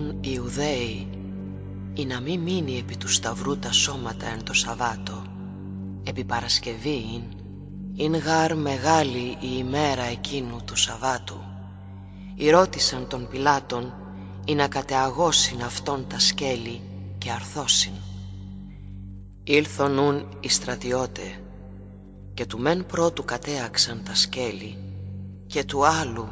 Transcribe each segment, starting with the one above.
ηθινούν Ιουδαίοι ή να μη μείνει επί του σταυρού τα σώματα εν το Σαββάτο. Επί Παρασκευήν ειν γάρ μεγάλη η ημέρα εκείνου του Σαββάτου. Ρώτησαν τον Πιλάτον ή να κατεαγώσιν αυτόν τα σκέλη και αρθώσιν. Ήλθον νουν οι στρατιώτε και του μεν πρώτου κατέαξαν τα σκέλη και του άλλου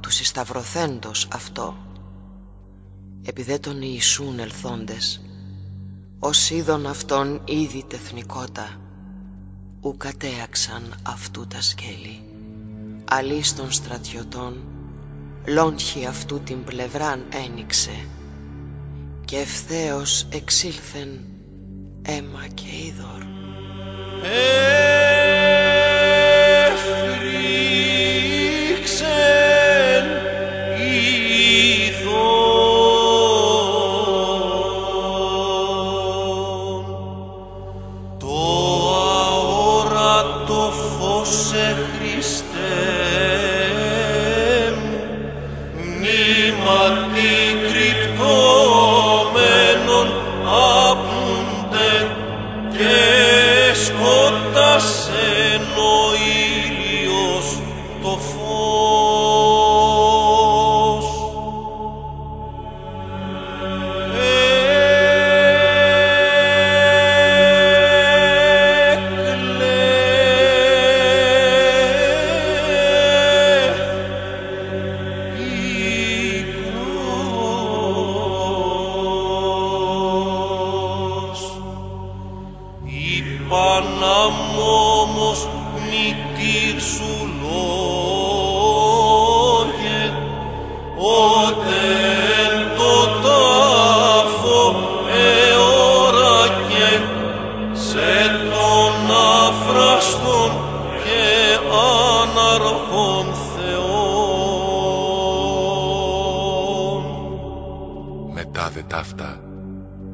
του συσταυρωθέντος αυτό επί τον Ιησούν ελθόντες ως είδον αυτόν ήδη τεθνικότα ου κατέαξαν αυτού τα σκέλη αλής των στρατιωτών λόγχη αυτού την πλευράν ένιξε και ευθέως εξήλθεν αίμα και είδωρ. και σκότασε ο ήλιος το φως. Παναμόμος όμως σου λόγε, ότε εν το τάφο εώρακε, σε τον αφραστόν και αναρχόν Θεόν. Μετά δε ταύτα,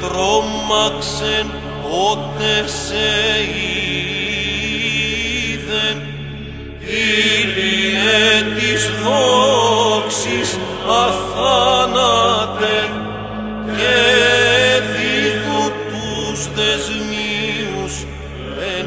τρόμαξεν πότε σε είδεν. Κύριε της δόξης αθάνατε και δίδου τους δεσμίους εν